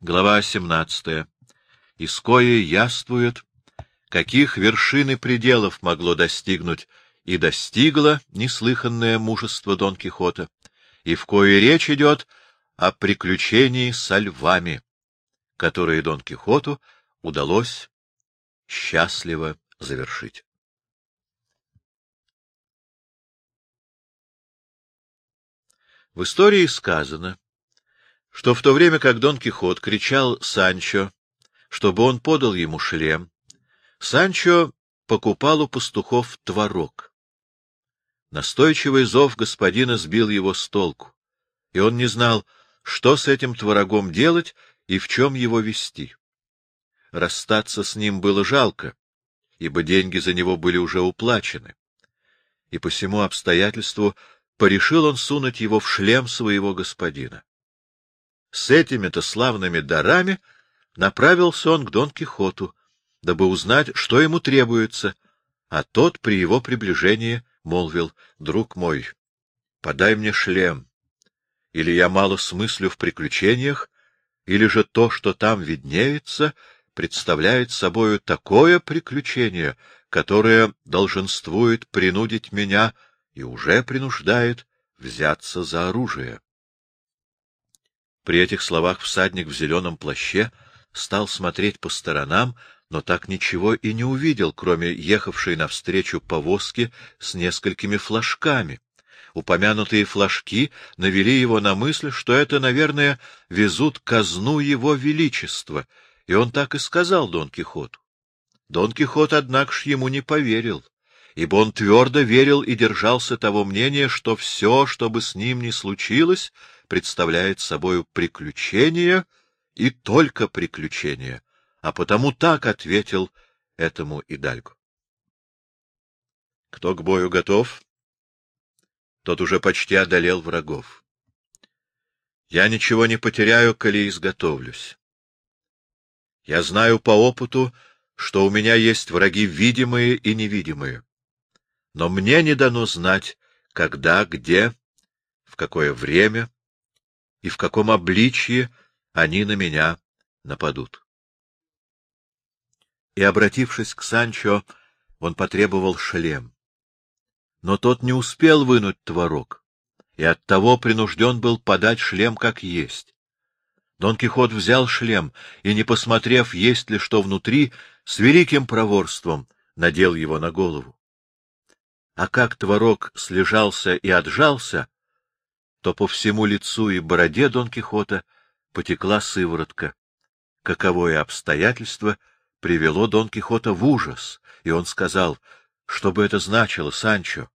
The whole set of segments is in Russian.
Глава 17. Из кое яствует, каких вершин и пределов могло достигнуть и достигло неслыханное мужество Дон Кихота, и в кое речь идет о приключении со львами, которые Дон Кихоту удалось счастливо завершить. В истории сказано, что в то время как Дон Кихот кричал Санчо, чтобы он подал ему шлем, Санчо покупал у пастухов творог. Настойчивый зов господина сбил его с толку, и он не знал, что с этим творогом делать и в чем его вести. Расстаться с ним было жалко, ибо деньги за него были уже уплачены, и по всему обстоятельству порешил он сунуть его в шлем своего господина. С этими-то славными дарами направился он к Дон Кихоту, дабы узнать, что ему требуется, а тот при его приближении молвил, — Друг мой, подай мне шлем, или я мало смыслю в приключениях, или же то, что там виднеется, представляет собою такое приключение, которое долженствует принудить меня и уже принуждает взяться за оружие. При этих словах всадник в зеленом плаще стал смотреть по сторонам, но так ничего и не увидел, кроме ехавшей навстречу повозки с несколькими флажками. Упомянутые флажки навели его на мысль, что это, наверное, везут казну его величества, и он так и сказал Дон Кихоту. Дон Кихот, однако ж, ему не поверил, ибо он твердо верил и держался того мнения, что все, что бы с ним ни случилось, представляет собою приключение и только приключение, а потому так ответил этому Идальгу. Кто к бою готов, тот уже почти одолел врагов. Я ничего не потеряю, коли изготовлюсь. Я знаю по опыту, что у меня есть враги видимые и невидимые. Но мне не дано знать, когда, где, в какое время и в каком обличье они на меня нападут. И, обратившись к Санчо, он потребовал шлем. Но тот не успел вынуть творог, и оттого принужден был подать шлем как есть. Дон Кихот взял шлем и, не посмотрев, есть ли что внутри, с великим проворством надел его на голову. А как творог слежался и отжался, то по всему лицу и бороде Дон Кихота потекла сыворотка. Каковое обстоятельство привело Дон Кихота в ужас, и он сказал, что бы это значило, Санчо.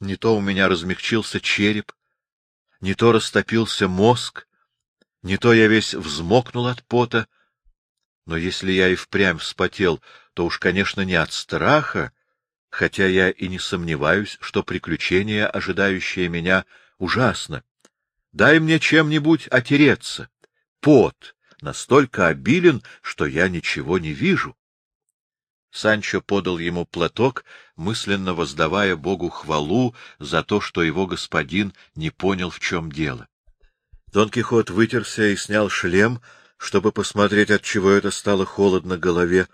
Не то у меня размягчился череп, не то растопился мозг, не то я весь взмокнул от пота, но если я и впрямь вспотел, то уж, конечно, не от страха, хотя я и не сомневаюсь, что приключение, ожидающее меня, ужасно. Дай мне чем-нибудь отереться. Пот настолько обилен, что я ничего не вижу. Санчо подал ему платок, мысленно воздавая Богу хвалу за то, что его господин не понял, в чем дело. Дон Кихот вытерся и снял шлем, чтобы посмотреть, от чего это стало холодно голове,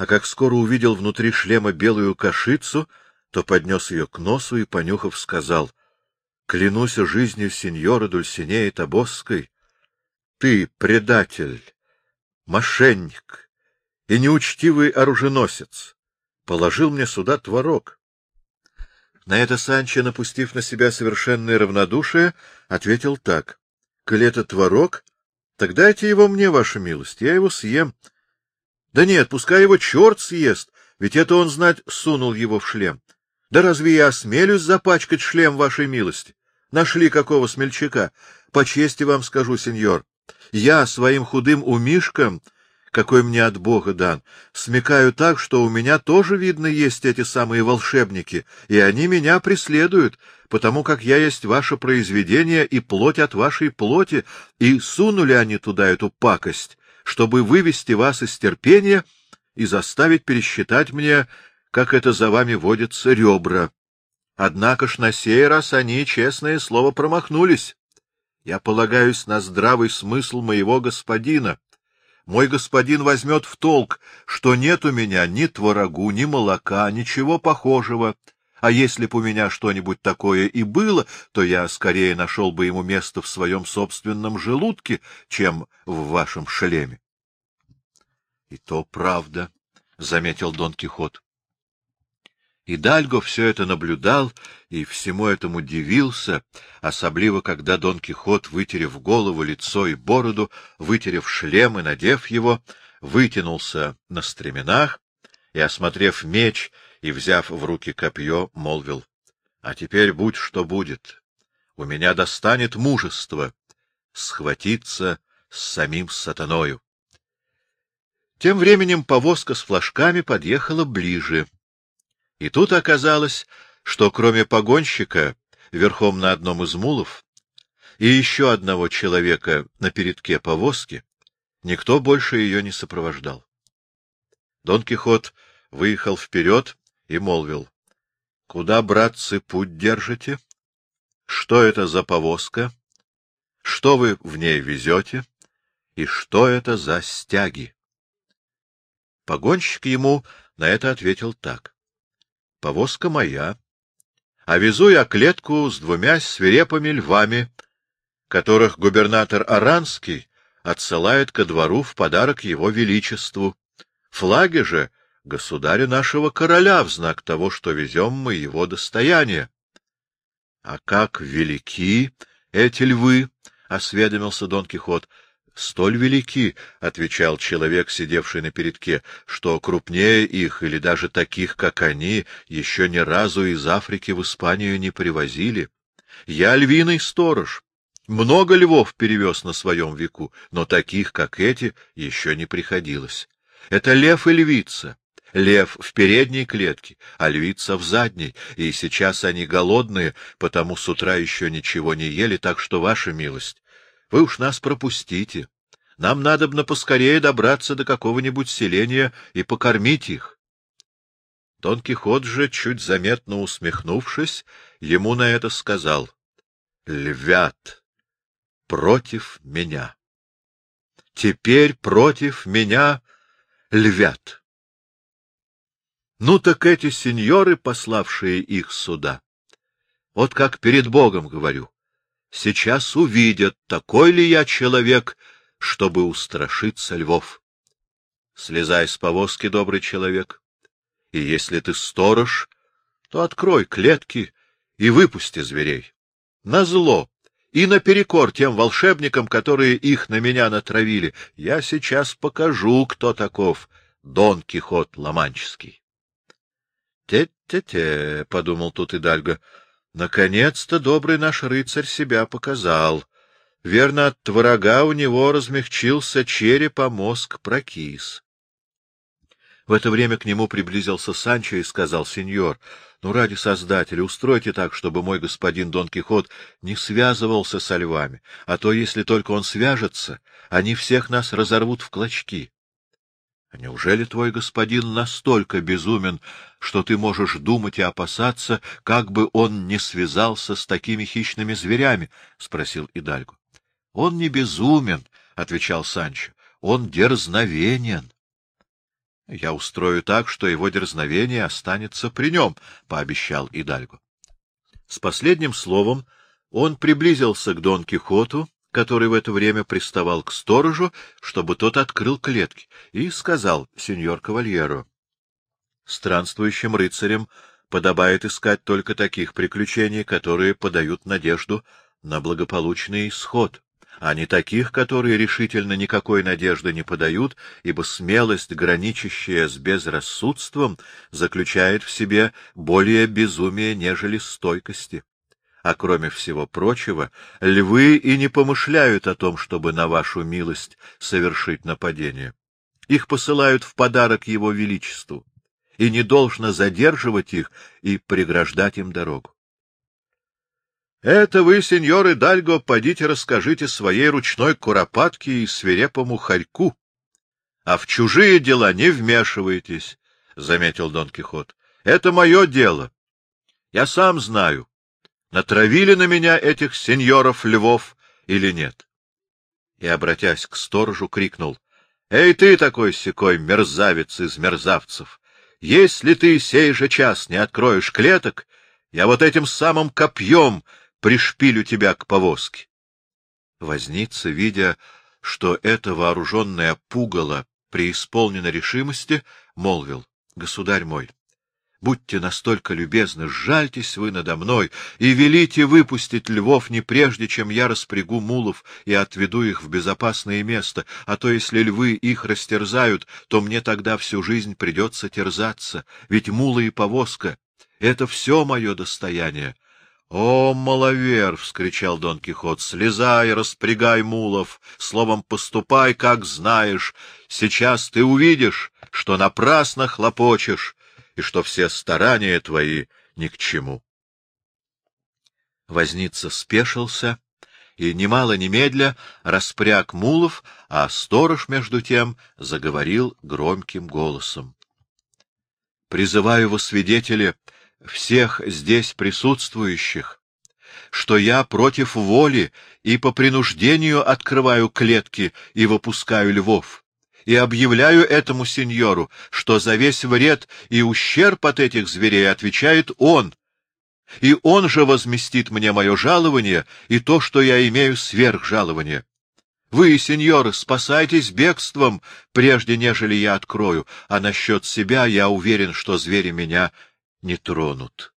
а как скоро увидел внутри шлема белую кашицу, то поднес ее к носу и, понюхав, сказал, — Клянусь жизнью сеньора Дульсинеи Табосской, ты предатель, мошенник и неучтивый оруженосец, положил мне сюда творог. На это Санчо, напустив на себя совершенное равнодушие, ответил так. — Коли это творог, так дайте его мне, ваша милость, я его съем. — да нет, пускай его черт съест, ведь это он, знать, сунул его в шлем. Да разве я осмелюсь запачкать шлем вашей милости? Нашли какого смельчака? По чести вам скажу, сеньор, я своим худым умишком, какой мне от Бога дан, смекаю так, что у меня тоже, видно, есть эти самые волшебники, и они меня преследуют, потому как я есть ваше произведение и плоть от вашей плоти, и сунули они туда эту пакость, чтобы вывести вас из терпения и заставить пересчитать мне, как это за вами водится, ребра. Однако ж на сей раз они, честное слово, промахнулись. Я полагаюсь на здравый смысл моего господина. Мой господин возьмет в толк, что нет у меня ни творогу, ни молока, ничего похожего. А если б у меня что-нибудь такое и было, то я скорее нашел бы ему место в своем собственном желудке, чем в вашем шлеме. — И то правда, — заметил Дон Кихот. И Дальго все это наблюдал и всему этому дивился, особливо когда Дон Кихот, вытерев голову, лицо и бороду, вытерев шлем и надев его, вытянулся на стременах и, осмотрев меч и взяв в руки копье, молвил, — А теперь будь что будет, у меня достанет мужество схватиться с самим сатаною. Тем временем повозка с флажками подъехала ближе — и тут оказалось, что кроме погонщика, верхом на одном из мулов, и еще одного человека на передке повозки, никто больше ее не сопровождал. Дон Кихот выехал вперед и молвил. — Куда, братцы, путь держите? Что это за повозка? Что вы в ней везете? И что это за стяги? Погонщик ему на это ответил так. Повозка моя, а везу я клетку с двумя свирепыми львами, которых губернатор Аранский отсылает ко двору в подарок его величеству. Флаги же государя нашего короля в знак того, что везем мы его достояние. — А как велики эти львы! — осведомился Дон Кихот столь велики, — отвечал человек, сидевший на передке, — что крупнее их или даже таких, как они, еще ни разу из Африки в Испанию не привозили. Я львиный сторож. Много львов перевез на своем веку, но таких, как эти, еще не приходилось. Это лев и львица. Лев в передней клетке, а львица в задней, и сейчас они голодные, потому с утра еще ничего не ели, так что, ваша милость, вы уж нас пропустите. Нам надобно поскорее добраться до какого-нибудь селения и покормить их. Дон Кихот же, чуть заметно усмехнувшись, ему на это сказал. — Львят против меня. Теперь против меня львят. Ну так эти сеньоры, пославшие их сюда, вот как перед Богом говорю, сейчас увидят, такой ли я человек, чтобы устрашиться львов. Слезай с повозки, добрый человек, и если ты сторож, то открой клетки и выпусти зверей. Назло и наперекор тем волшебникам, которые их на меня натравили, я сейчас покажу, кто таков Дон Кихот Ломанческий. «Те-те-те», — подумал тут Идальго, Наконец-то добрый наш рыцарь себя показал. Верно, от врага у него размягчился череп, а мозг прокис. В это время к нему приблизился Санчо и сказал, — Сеньор, ну, ради Создателя, устройте так, чтобы мой господин Дон Кихот не связывался со львами, а то, если только он свяжется, они всех нас разорвут в клочки. — Неужели твой господин настолько безумен, что ты можешь думать и опасаться, как бы он не связался с такими хищными зверями? — спросил Идальго. — Он не безумен, — отвечал Санчо, — он дерзновенен. — Я устрою так, что его дерзновение останется при нем, — пообещал Идальго. С последним словом он приблизился к Дон Кихоту, который в это время приставал к сторожу, чтобы тот открыл клетки, и сказал сеньор Кавальеро, «Странствующим рыцарям подобает искать только таких приключений, которые подают надежду на благополучный исход, а не таких, которые решительно никакой надежды не подают, ибо смелость, граничащая с безрассудством, заключает в себе более безумия, нежели стойкости а кроме всего прочего, львы и не помышляют о том, чтобы на вашу милость совершить нападение. Их посылают в подарок его величеству, и не должно задерживать их и преграждать им дорогу. Это вы, сеньоры Дальго, подите расскажите своей ручной куропатке и свирепому хорьку, а в чужие дела не вмешивайтесь, — заметил Дон Кихот. — Это мое дело. Я сам знаю, Натравили на меня этих сеньоров-львов, или нет? И, обратясь к сторожу, крикнул. — Эй ты такой секой мерзавец из мерзавцев! Если ты сей же час не откроешь клеток, я вот этим самым копьем пришпилю тебя к повозке. Возница, видя, что это вооруженное пугало преисполнено решимости, молвил, — Государь мой, будьте настолько любезны, сжальтесь вы надо мной и велите выпустить львов не прежде, чем я распрягу мулов и отведу их в безопасное место, а то если львы их растерзают, то мне тогда всю жизнь придется терзаться, ведь мулы и повозка — это все мое достояние. — О, маловер! — вскричал Дон Кихот. — Слезай, распрягай мулов, словом, поступай, как знаешь. Сейчас ты увидишь, что напрасно хлопочешь, и что все старания твои ни к чему. Возница спешился и, немало немедля, распряг мулов, а сторож, между тем, заговорил громким голосом. — Призываю во свидетели всех здесь присутствующих, что я против воли и по принуждению открываю клетки и выпускаю львов, и объявляю этому сеньору, что за весь вред и ущерб от этих зверей отвечает он, и он же возместит мне мое жалование и то, что я имею сверх жалования. Вы, сеньоры, спасайтесь бегством, прежде нежели я открою, а насчет себя я уверен, что звери меня не тронут.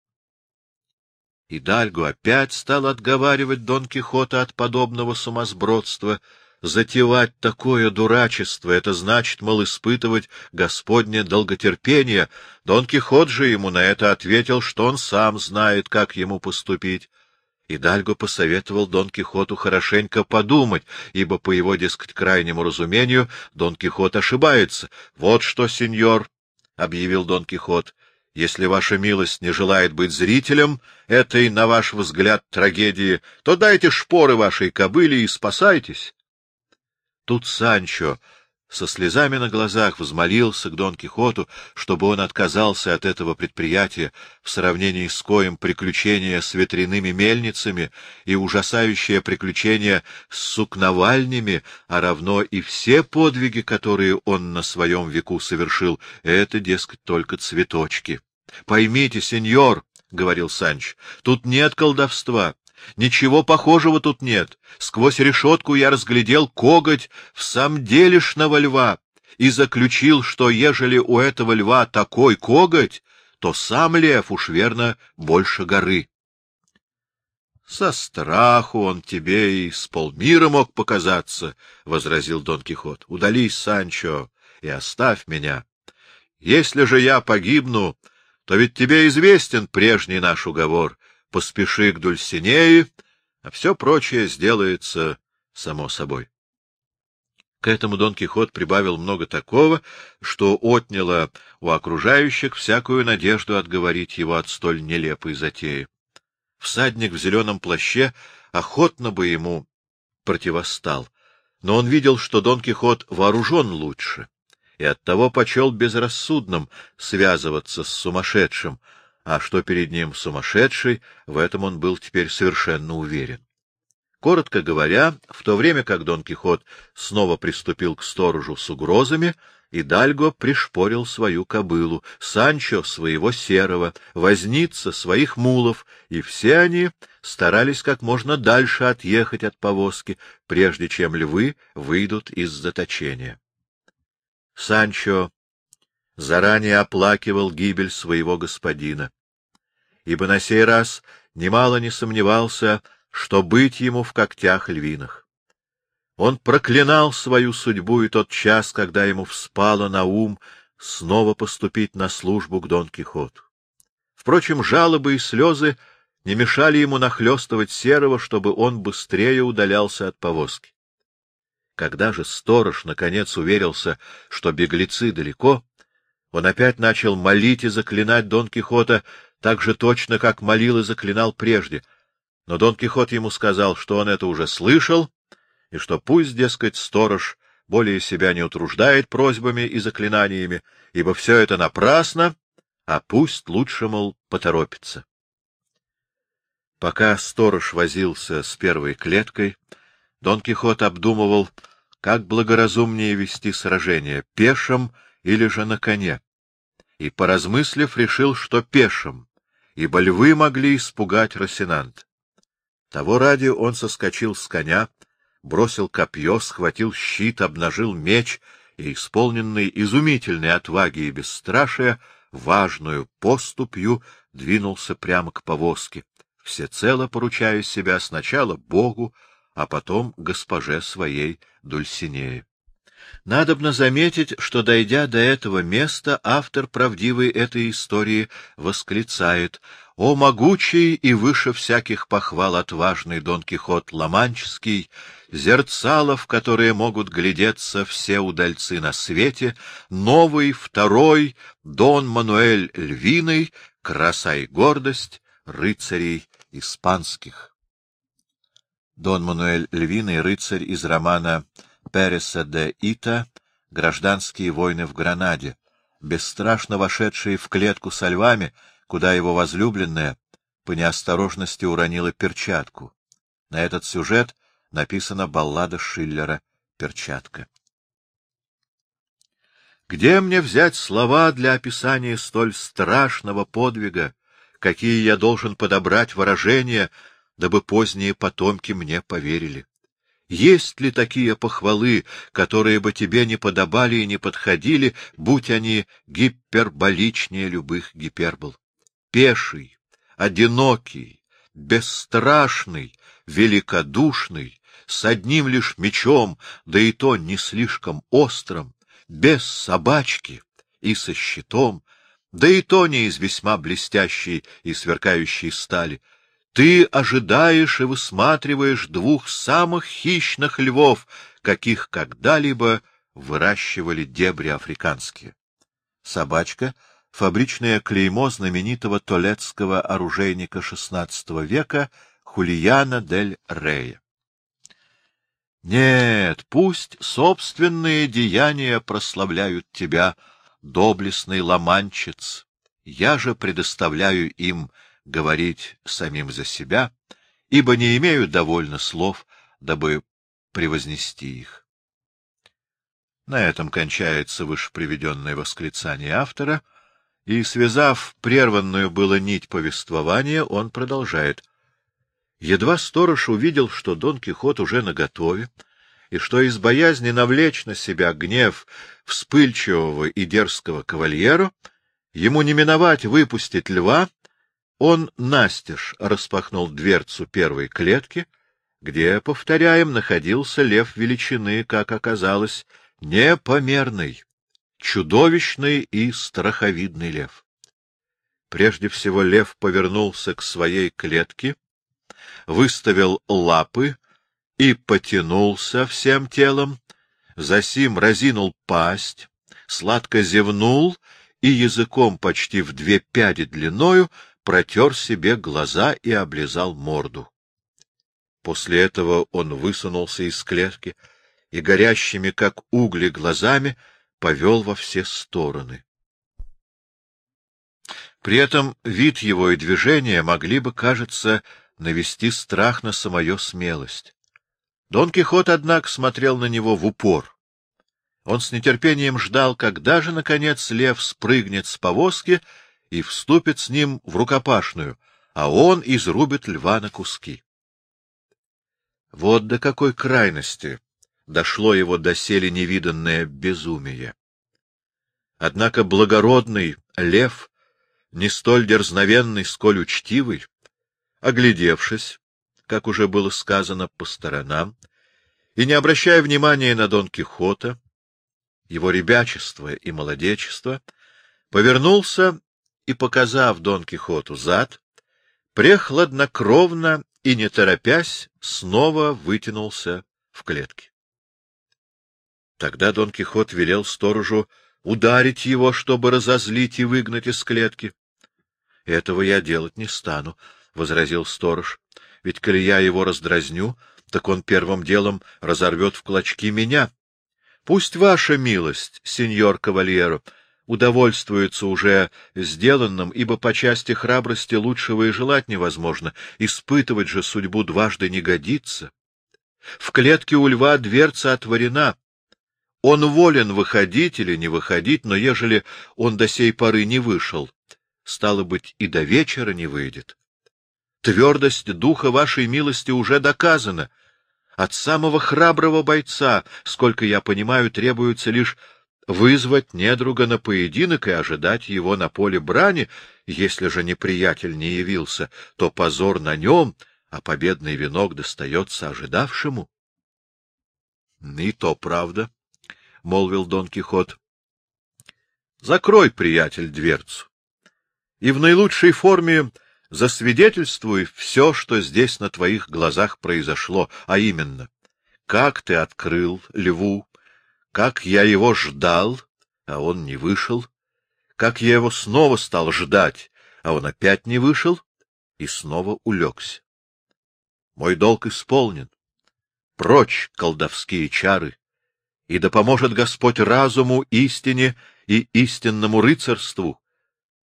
И Дальго опять стал отговаривать Дон Кихота от подобного сумасбродства. Затевать такое дурачество — это значит, мол, испытывать Господне долготерпение. Дон Кихот же ему на это ответил, что он сам знает, как ему поступить. И Дальго посоветовал Дон Кихоту хорошенько подумать, ибо, по его, дескать, крайнему разумению, Дон Кихот ошибается. — Вот что, сеньор, — объявил Дон Кихот, если ваша милость не желает быть зрителем этой, на ваш взгляд, трагедии, то дайте шпоры вашей кобыле и спасайтесь. Тут Санчо со слезами на глазах взмолился к Дон Кихоту, чтобы он отказался от этого предприятия, в сравнении с коем приключения с ветряными мельницами и ужасающее приключение с сукновальнями, а равно и все подвиги, которые он на своем веку совершил, это, дескать, только цветочки. — Поймите, сеньор, — говорил Санч, — тут нет колдовства. Ничего похожего тут нет. Сквозь решетку я разглядел коготь в самом делешного льва и заключил, что ежели у этого льва такой коготь, то сам лев уж верно больше горы. — Со страху он тебе и с полмира мог показаться, — возразил Дон Кихот. — Удались, Санчо, и оставь меня. Если же я погибну, то ведь тебе известен прежний наш уговор — поспеши к Дульсинее, а все прочее сделается само собой. К этому Дон Кихот прибавил много такого, что отняло у окружающих всякую надежду отговорить его от столь нелепой затеи. Всадник в зеленом плаще охотно бы ему противостал, но он видел, что Дон Кихот вооружен лучше, и оттого почел безрассудным связываться с сумасшедшим, а что перед ним сумасшедший, в этом он был теперь совершенно уверен. Коротко говоря, в то время как Дон Кихот снова приступил к сторожу с угрозами, и Дальго пришпорил свою кобылу, Санчо — своего серого, возница — своих мулов, и все они старались как можно дальше отъехать от повозки, прежде чем львы выйдут из заточения. Санчо заранее оплакивал гибель своего господина, ибо на сей раз немало не сомневался, что быть ему в когтях львиных. Он проклинал свою судьбу и тот час, когда ему вспало на ум снова поступить на службу к Дон Кихоту. Впрочем, жалобы и слезы не мешали ему нахлестывать Серого, чтобы он быстрее удалялся от повозки. Когда же сторож наконец уверился, что беглецы далеко, он опять начал молить и заклинать Дон Кихота так же точно, как молил и заклинал прежде. Но Дон Кихот ему сказал, что он это уже слышал, и что пусть, дескать, сторож более себя не утруждает просьбами и заклинаниями, ибо все это напрасно, а пусть лучше, мол, поторопится. Пока сторож возился с первой клеткой, Дон Кихот обдумывал, как благоразумнее вести сражение, пешим или же на коне, и, поразмыслив, решил, что пешим, ибо львы могли испугать Росинант. Того ради он соскочил с коня, бросил копье, схватил щит, обнажил меч и, исполненный изумительной отваги и бесстрашия, важную поступью двинулся прямо к повозке, всецело поручая себя сначала Богу, а потом госпоже своей Дульсинее. Надобно заметить, что, дойдя до этого места, автор правдивой этой истории восклицает «О могучий и выше всяких похвал отважный Дон Кихот Ламанческий, зерцало, в которые могут глядеться все удальцы на свете, новый, второй, Дон Мануэль Львиный, краса и гордость рыцарей испанских». Дон Мануэль Львиный, рыцарь из романа Переса де Ита «Гражданские войны в Гранаде», бесстрашно вошедший в клетку со львами, куда его возлюбленная по неосторожности уронила перчатку. На этот сюжет написана баллада Шиллера «Перчатка». Где мне взять слова для описания столь страшного подвига, какие я должен подобрать выражения, дабы поздние потомки мне поверили? Есть ли такие похвалы, которые бы тебе не подобали и не подходили, будь они гиперболичнее любых гипербол? Пеший, одинокий, бесстрашный, великодушный, с одним лишь мечом, да и то не слишком острым, без собачки и со щитом, да и то не из весьма блестящей и сверкающей стали, ты ожидаешь и высматриваешь двух самых хищных львов, каких когда-либо выращивали дебри африканские. Собачка — фабричное клеймо знаменитого толецкого оружейника XVI века Хулияна дель Рея. Нет, пусть собственные деяния прославляют тебя, доблестный ломанчец, я же предоставляю им говорить самим за себя, ибо не имею довольно слов, дабы превознести их. На этом кончается вышеприведенное восклицание автора, и, связав прерванную было нить повествования, он продолжает. Едва сторож увидел, что Дон Кихот уже наготове, и что из боязни навлечь на себя гнев вспыльчивого и дерзкого кавальеру, ему не миновать выпустить льва, он настежь распахнул дверцу первой клетки, где, повторяем, находился лев величины, как оказалось, непомерный, чудовищный и страховидный лев. Прежде всего лев повернулся к своей клетке, выставил лапы и потянулся всем телом, засим разинул пасть, сладко зевнул и языком почти в две пяди длиною протер себе глаза и облизал морду. После этого он высунулся из клетки и горящими, как угли, глазами повел во все стороны. При этом вид его и движения могли бы, кажется, навести страх на самую смелость. Дон Кихот, однако, смотрел на него в упор. Он с нетерпением ждал, когда же, наконец, лев спрыгнет с повозки и вступит с ним в рукопашную, а он изрубит льва на куски. Вот до какой крайности дошло его доселе невиданное безумие. Однако благородный лев, не столь дерзновенный, сколь учтивый, оглядевшись, как уже было сказано, по сторонам, и не обращая внимания на Дон Кихота, его ребячество и молодечество, повернулся и, показав Дон Кихоту зад, прехладнокровно и, не торопясь, снова вытянулся в клетке. Тогда Дон Кихот велел сторожу ударить его, чтобы разозлить и выгнать из клетки. — Этого я делать не стану, — возразил сторож, — ведь, коли я его раздразню, так он первым делом разорвет в клочки меня. Пусть ваша милость, сеньор Кавальеро, удовольствуется уже сделанным, ибо по части храбрости лучшего и желать невозможно, испытывать же судьбу дважды не годится. В клетке у льва дверца отворена. Он волен выходить или не выходить, но ежели он до сей поры не вышел, стало быть, и до вечера не выйдет. Твердость духа вашей милости уже доказана. От самого храброго бойца, сколько я понимаю, требуется лишь вызвать недруга на поединок и ожидать его на поле брани. Если же неприятель не явился, то позор на нем, а победный венок достается ожидавшему. — И то правда, — молвил Дон Кихот. — Закрой, приятель, дверцу, и в наилучшей форме засвидетельствуй все, что здесь на твоих глазах произошло, а именно, как ты открыл льву как я его ждал, а он не вышел, как я его снова стал ждать, а он опять не вышел и снова улегся. Мой долг исполнен. Прочь колдовские чары, и да поможет Господь разуму, истине и истинному рыцарству.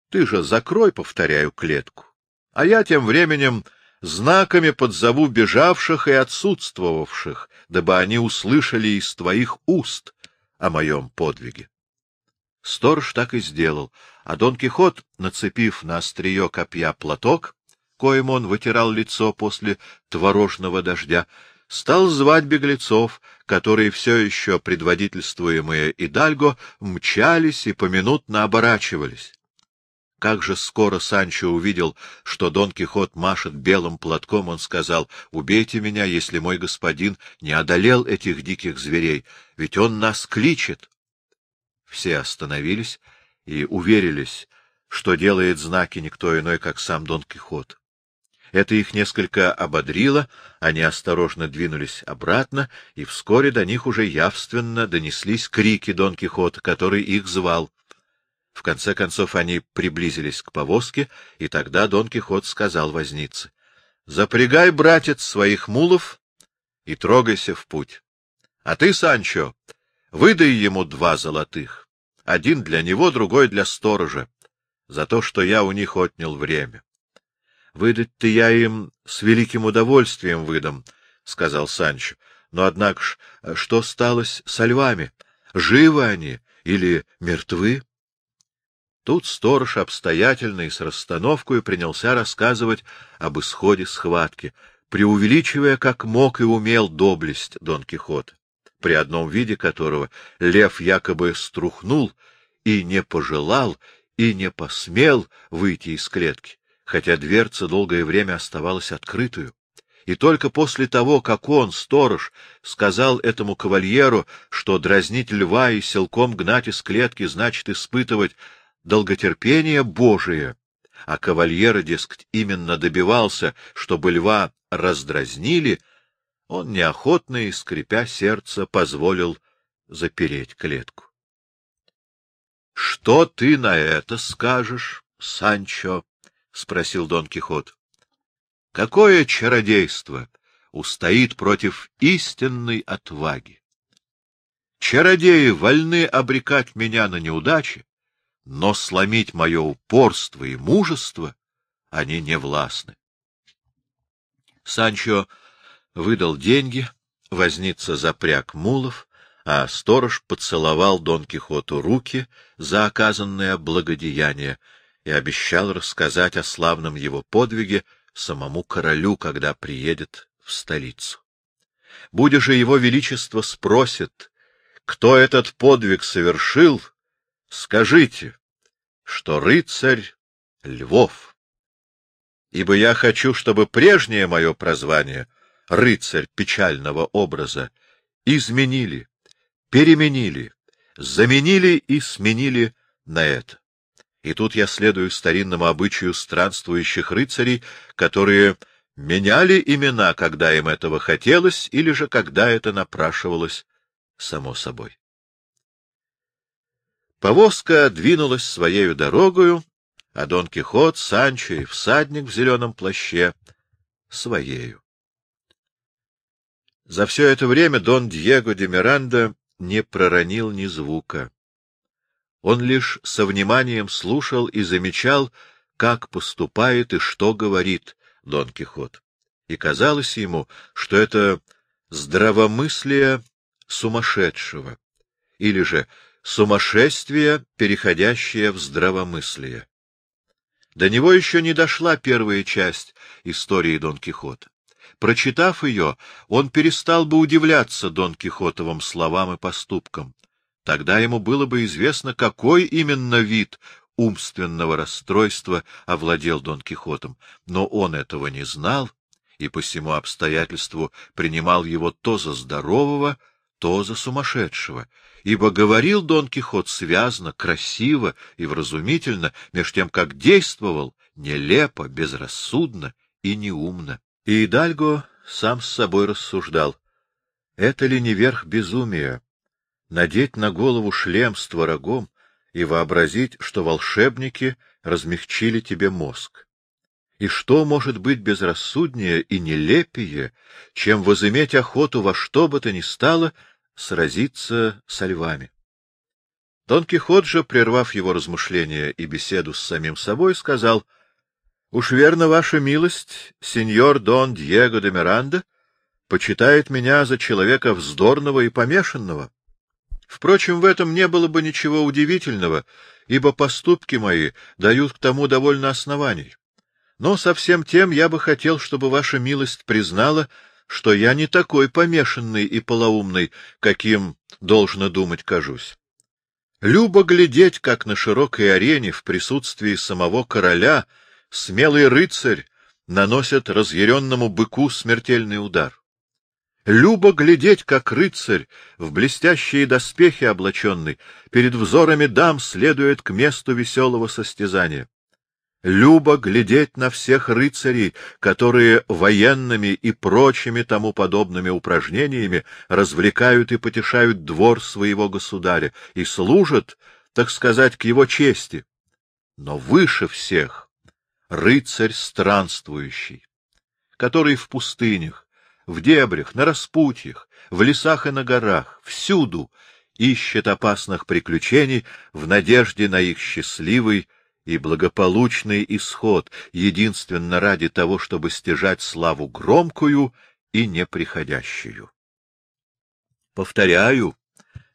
Ты же закрой, повторяю, клетку, а я тем временем знаками подзову бежавших и отсутствовавших, дабы они услышали из твоих уст о моем подвиге. Сторож так и сделал, а Дон Кихот, нацепив на острие копья платок, коим он вытирал лицо после творожного дождя, стал звать беглецов, которые все еще, предводительствуемые Идальго, мчались и поминутно оборачивались. Как же скоро Санчо увидел, что Дон Кихот машет белым платком, он сказал, «Убейте меня, если мой господин не одолел этих диких зверей, ведь он нас кличет». Все остановились и уверились, что делает знаки никто иной, как сам Дон Кихот. Это их несколько ободрило, они осторожно двинулись обратно, и вскоре до них уже явственно донеслись крики Дон Кихота, который их звал. В конце концов они приблизились к повозке, и тогда Дон Кихот сказал вознице, — Запрягай, братец, своих мулов и трогайся в путь. А ты, Санчо, выдай ему два золотых, один для него, другой для сторожа, за то, что я у них отнял время. — Выдать-то я им с великим удовольствием выдам, — сказал Санчо. — Но, однако ж, что сталось со львами? Живы они или мертвы? Тут сторож обстоятельно и с расстановкой принялся рассказывать об исходе схватки, преувеличивая как мог и умел доблесть Дон Кихота, при одном виде которого лев якобы струхнул и не пожелал, и не посмел выйти из клетки, хотя дверца долгое время оставалась открытую. И только после того, как он, сторож, сказал этому кавальеру, что дразнить льва и силком гнать из клетки значит испытывать долготерпение Божие, а кавальера, дескать, именно добивался, чтобы льва раздразнили, он неохотно и, скрипя сердце, позволил запереть клетку. — Что ты на это скажешь, Санчо? — спросил Дон Кихот. — Какое чародейство устоит против истинной отваги? Чародеи вольны обрекать меня на неудачи, но сломить мое упорство и мужество они не властны. Санчо выдал деньги, возница запряг мулов, а сторож поцеловал Дон Кихоту руки за оказанное благодеяние и обещал рассказать о славном его подвиге самому королю, когда приедет в столицу. Будя же его величество спросит, кто этот подвиг совершил, скажите, что рыцарь Львов. Ибо я хочу, чтобы прежнее мое прозвание, рыцарь печального образа, изменили, переменили, заменили и сменили на это. И тут я следую старинному обычаю странствующих рыцарей, которые меняли имена, когда им этого хотелось, или же когда это напрашивалось само собой. Повозка двинулась своею дорогою, а Дон Кихот, Санчо и всадник в зеленом плаще — своею. За все это время Дон Диего де Миранда не проронил ни звука. Он лишь со вниманием слушал и замечал, как поступает и что говорит Дон Кихот. И казалось ему, что это здравомыслие сумасшедшего, или же сумасшествие, переходящее в здравомыслие. До него еще не дошла первая часть истории Дон Кихота. Прочитав ее, он перестал бы удивляться Дон Кихотовым словам и поступкам. Тогда ему было бы известно, какой именно вид умственного расстройства овладел Дон Кихотом, но он этого не знал и по всему обстоятельству принимал его то за здорового, то за сумасшедшего, ибо говорил Дон Кихот связно, красиво и вразумительно, меж тем, как действовал нелепо, безрассудно и неумно. И Идальго сам с собой рассуждал. Это ли не верх безумия? Надеть на голову шлем с творогом и вообразить, что волшебники размягчили тебе мозг. И что может быть безрассуднее и нелепее, чем возыметь охоту во что бы то ни стало сразиться со львами? Дон Кихот же, прервав его размышления и беседу с самим собой, сказал — Уж верно, ваша милость, сеньор Дон Диего де Миранда, почитает меня за человека вздорного и помешанного. Впрочем, в этом не было бы ничего удивительного, ибо поступки мои дают к тому довольно оснований. Но со всем тем я бы хотел, чтобы ваша милость признала, что я не такой помешанный и полоумный, каким, должно думать, кажусь. Любо глядеть, как на широкой арене в присутствии самого короля — смелый рыцарь наносит разъяренному быку смертельный удар. Любо глядеть, как рыцарь, в блестящие доспехи облаченный, перед взорами дам следует к месту веселого состязания. Любо глядеть на всех рыцарей, которые военными и прочими тому подобными упражнениями развлекают и потешают двор своего государя и служат, так сказать, к его чести. Но выше всех рыцарь странствующий, который в пустынях, в дебрях, на распутьях, в лесах и на горах, всюду ищет опасных приключений в надежде на их счастливый и благополучный исход, единственно ради того, чтобы стяжать славу громкую и неприходящую. Повторяю,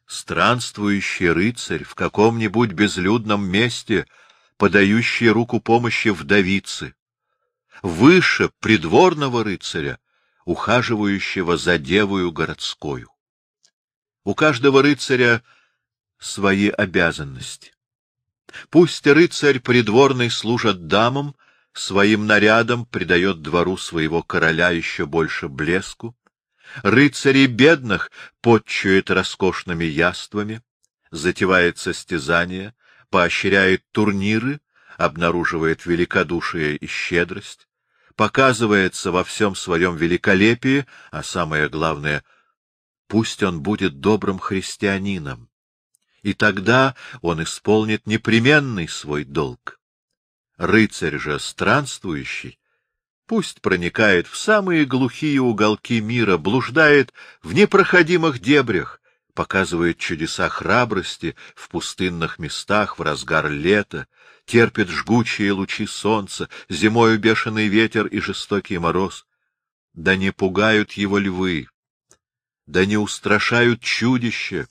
странствующий рыцарь в каком-нибудь безлюдном месте — подающие руку помощи вдовицы, выше придворного рыцаря, ухаживающего за девою городскою. У каждого рыцаря свои обязанности. Пусть рыцарь придворный служит дамам, своим нарядом придает двору своего короля еще больше блеску, рыцарей бедных подчует роскошными яствами, затевает состязания, поощряет турниры, обнаруживает великодушие и щедрость, показывается во всем своем великолепии, а самое главное, пусть он будет добрым христианином, и тогда он исполнит непременный свой долг. Рыцарь же странствующий, пусть проникает в самые глухие уголки мира, блуждает в непроходимых дебрях, показывает чудеса храбрости в пустынных местах в разгар лета, терпит жгучие лучи солнца, зимою бешеный ветер и жестокий мороз. Да не пугают его львы, да не устрашают чудища,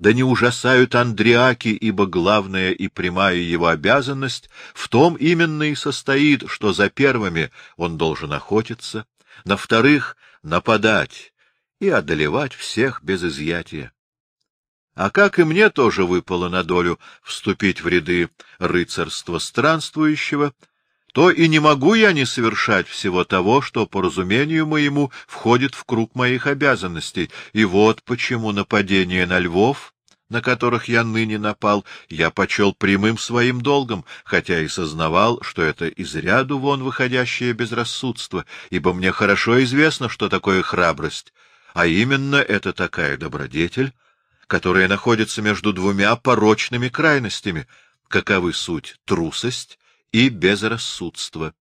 да не ужасают андриаки, ибо главная и прямая его обязанность в том именно и состоит, что за первыми он должен охотиться, на вторых — нападать, и одолевать всех без изъятия. А как и мне тоже выпало на долю вступить в ряды рыцарства странствующего, то и не могу я не совершать всего того, что, по разумению моему, входит в круг моих обязанностей, и вот почему нападение на львов, на которых я ныне напал, я почел прямым своим долгом, хотя и сознавал, что это из ряду вон выходящее безрассудство, ибо мне хорошо известно, что такое храбрость, а именно это такая добродетель, которая находится между двумя порочными крайностями, каковы суть трусость и безрассудство.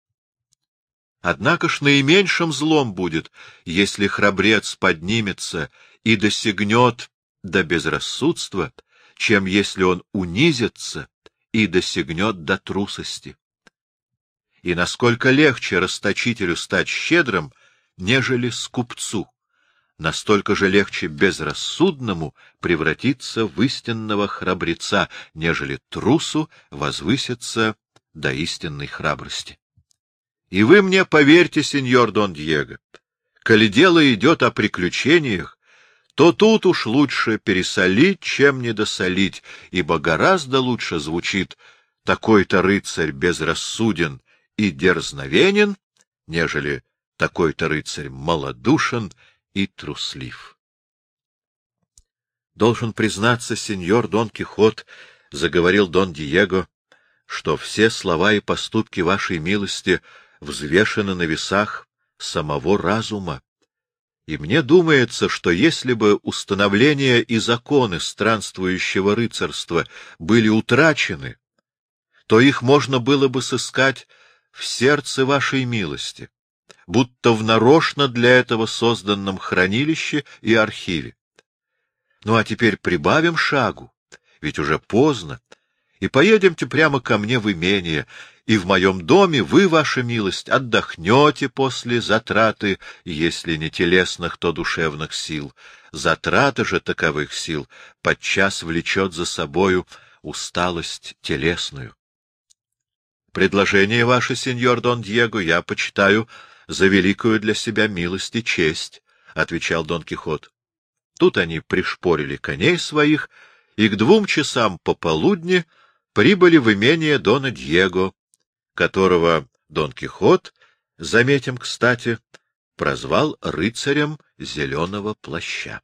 Однако ж наименьшим злом будет, если храбрец поднимется и досягнет до безрассудства, чем если он унизится и досягнет до трусости. И насколько легче расточителю стать щедрым, нежели скупцу настолько же легче безрассудному превратиться в истинного храбреца, нежели трусу возвыситься до истинной храбрости. И вы мне поверьте, сеньор Дон Диего, коли дело идет о приключениях, то тут уж лучше пересолить, чем недосолить, ибо гораздо лучше звучит «такой-то рыцарь безрассуден и дерзновенен», нежели «такой-то рыцарь малодушен и труслив». Должен признаться, сеньор Дон Кихот, — заговорил Дон Диего, — что все слова и поступки вашей милости взвешены на весах самого разума. И мне думается, что если бы установления и законы странствующего рыцарства были утрачены, то их можно было бы сыскать в сердце вашей милости, будто в нарочно для этого созданном хранилище и архиве. Ну а теперь прибавим шагу, ведь уже поздно, и поедемте прямо ко мне в имение, и в моем доме вы, ваша милость, отдохнете после затраты, если не телесных, то душевных сил. Затрата же таковых сил подчас влечет за собою усталость телесную. Предложение ваше, сеньор Дон Диего, я почитаю за великую для себя милость и честь, — отвечал Дон Кихот. Тут они пришпорили коней своих, и к двум часам пополудни прибыли в имение Дона Диего, которого Дон Кихот, заметим, кстати, прозвал рыцарем зеленого плаща.